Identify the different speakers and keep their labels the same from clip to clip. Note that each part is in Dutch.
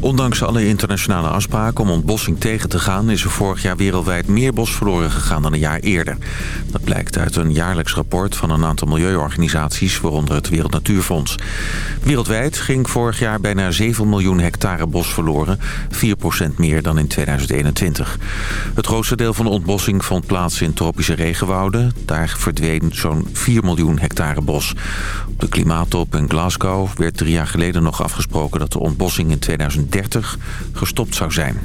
Speaker 1: Ondanks alle internationale afspraken om ontbossing tegen te gaan... is er vorig jaar wereldwijd meer bos verloren gegaan dan een jaar eerder. Dat blijkt uit een jaarlijks rapport van een aantal milieuorganisaties... waaronder het Wereld Natuurfonds. Wereldwijd ging vorig jaar bijna 7 miljoen hectare bos verloren. 4% meer dan in 2021. Het grootste deel van de ontbossing vond plaats in tropische regenwouden. Daar verdween zo'n 4 miljoen hectare bos. Op de klimaattop in Glasgow werd drie jaar geleden nog afgesproken... dat de ontbossing in 2030 30 gestopt zou zijn.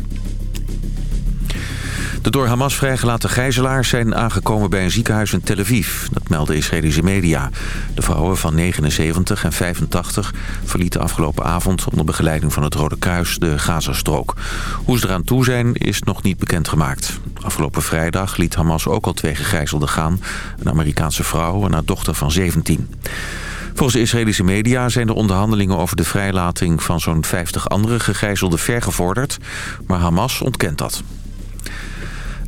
Speaker 1: De door Hamas vrijgelaten gijzelaars zijn aangekomen bij een ziekenhuis in Tel Aviv. Dat melden Israëlische media. De vrouwen van 79 en 85 verlieten afgelopen avond onder begeleiding van het Rode Kruis de Gazastrook. Hoe ze eraan toe zijn is nog niet bekendgemaakt. Afgelopen vrijdag liet Hamas ook al twee gegijzelden gaan. Een Amerikaanse vrouw en haar dochter van 17. Volgens de Israëlische media zijn de onderhandelingen over de vrijlating van zo'n 50 andere gegijzelden vergevorderd, maar Hamas ontkent dat.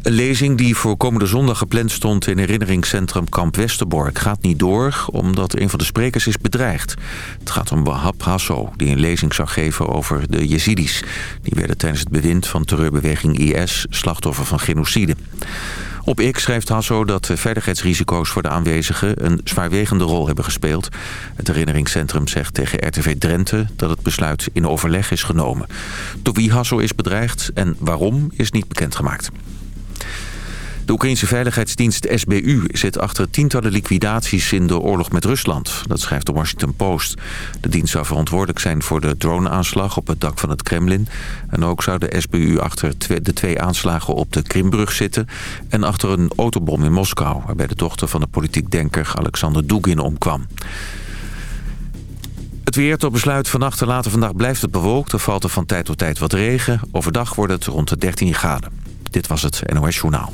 Speaker 1: Een lezing die voor komende zondag gepland stond in herinneringscentrum Kamp Westerbork gaat niet door omdat een van de sprekers is bedreigd. Het gaat om Wahab Hasso die een lezing zou geven over de Jezidis. Die werden tijdens het bewind van terreurbeweging IS slachtoffer van genocide. Op X schrijft Hasso dat veiligheidsrisico's voor de aanwezigen een zwaarwegende rol hebben gespeeld. Het herinneringscentrum zegt tegen RTV Drenthe dat het besluit in overleg is genomen. Door wie Hasso is bedreigd en waarom is niet bekendgemaakt. De Oekraïnse veiligheidsdienst SBU zit achter tientallen liquidaties in de oorlog met Rusland. Dat schrijft de Washington Post. De dienst zou verantwoordelijk zijn voor de droneaanslag op het dak van het Kremlin. En ook zou de SBU achter de twee aanslagen op de Krimbrug zitten... en achter een autobom in Moskou... waarbij de dochter van de politiek denker Alexander Dugin omkwam. Het weer tot besluit vannacht en later vandaag blijft het bewolkt. Er valt er van tijd tot tijd wat regen. Overdag wordt het rond de 13 graden. Dit was het NOS Journaal.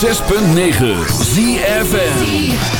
Speaker 2: 106.9 ZFN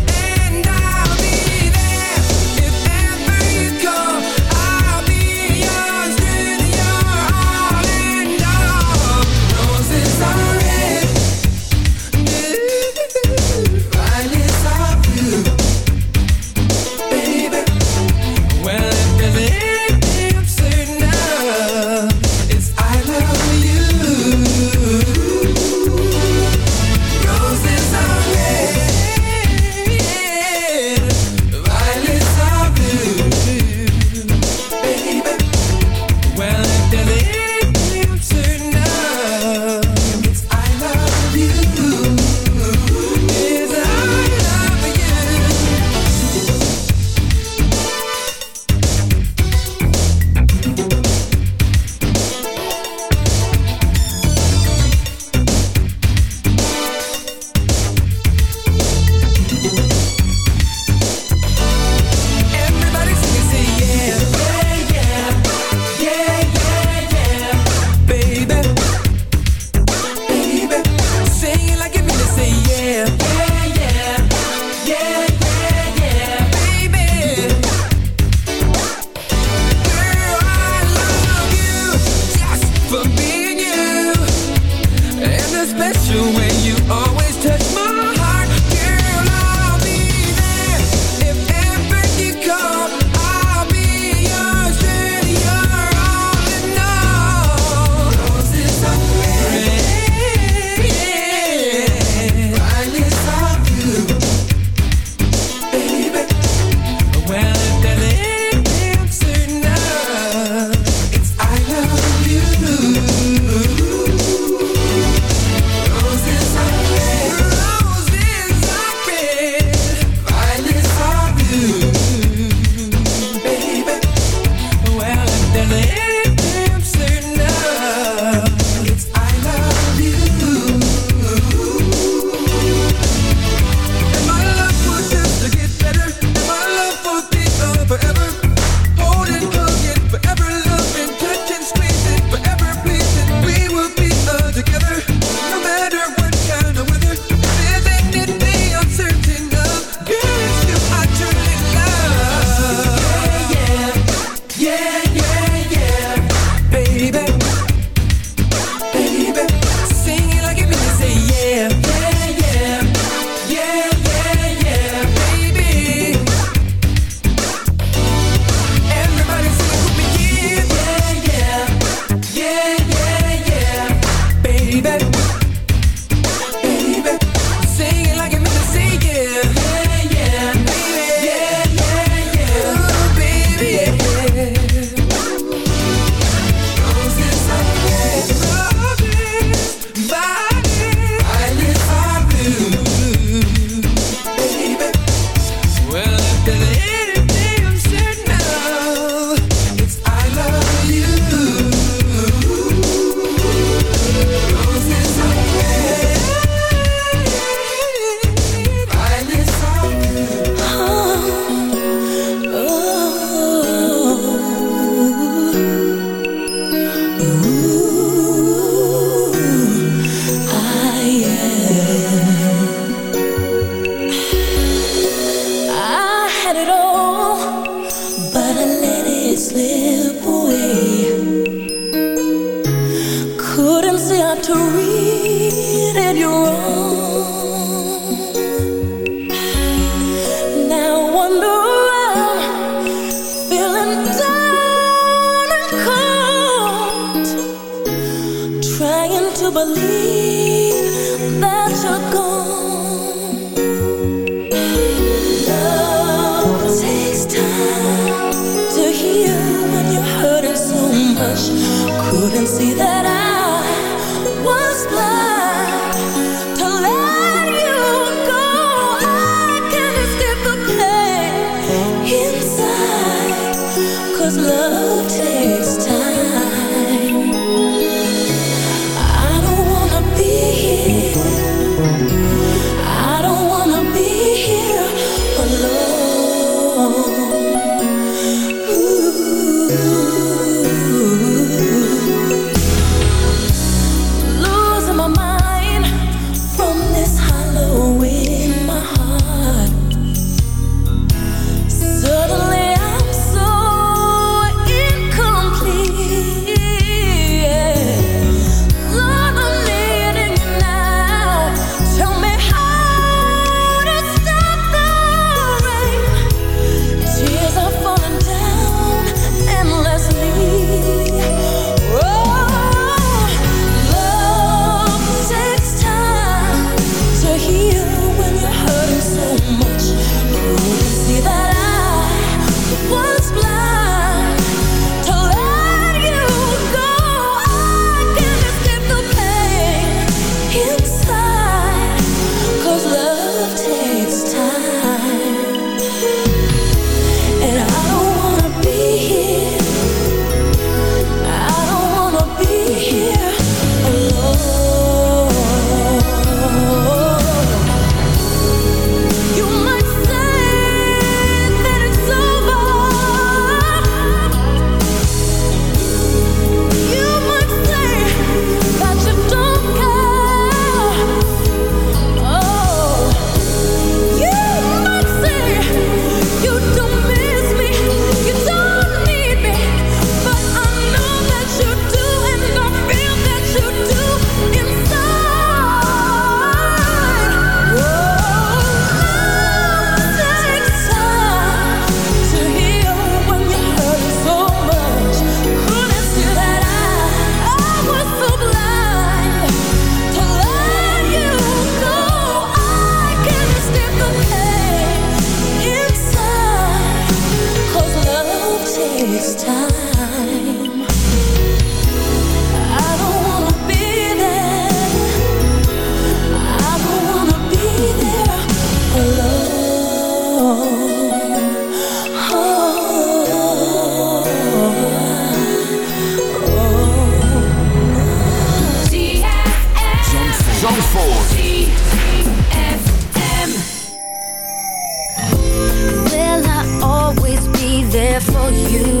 Speaker 3: there for
Speaker 4: you.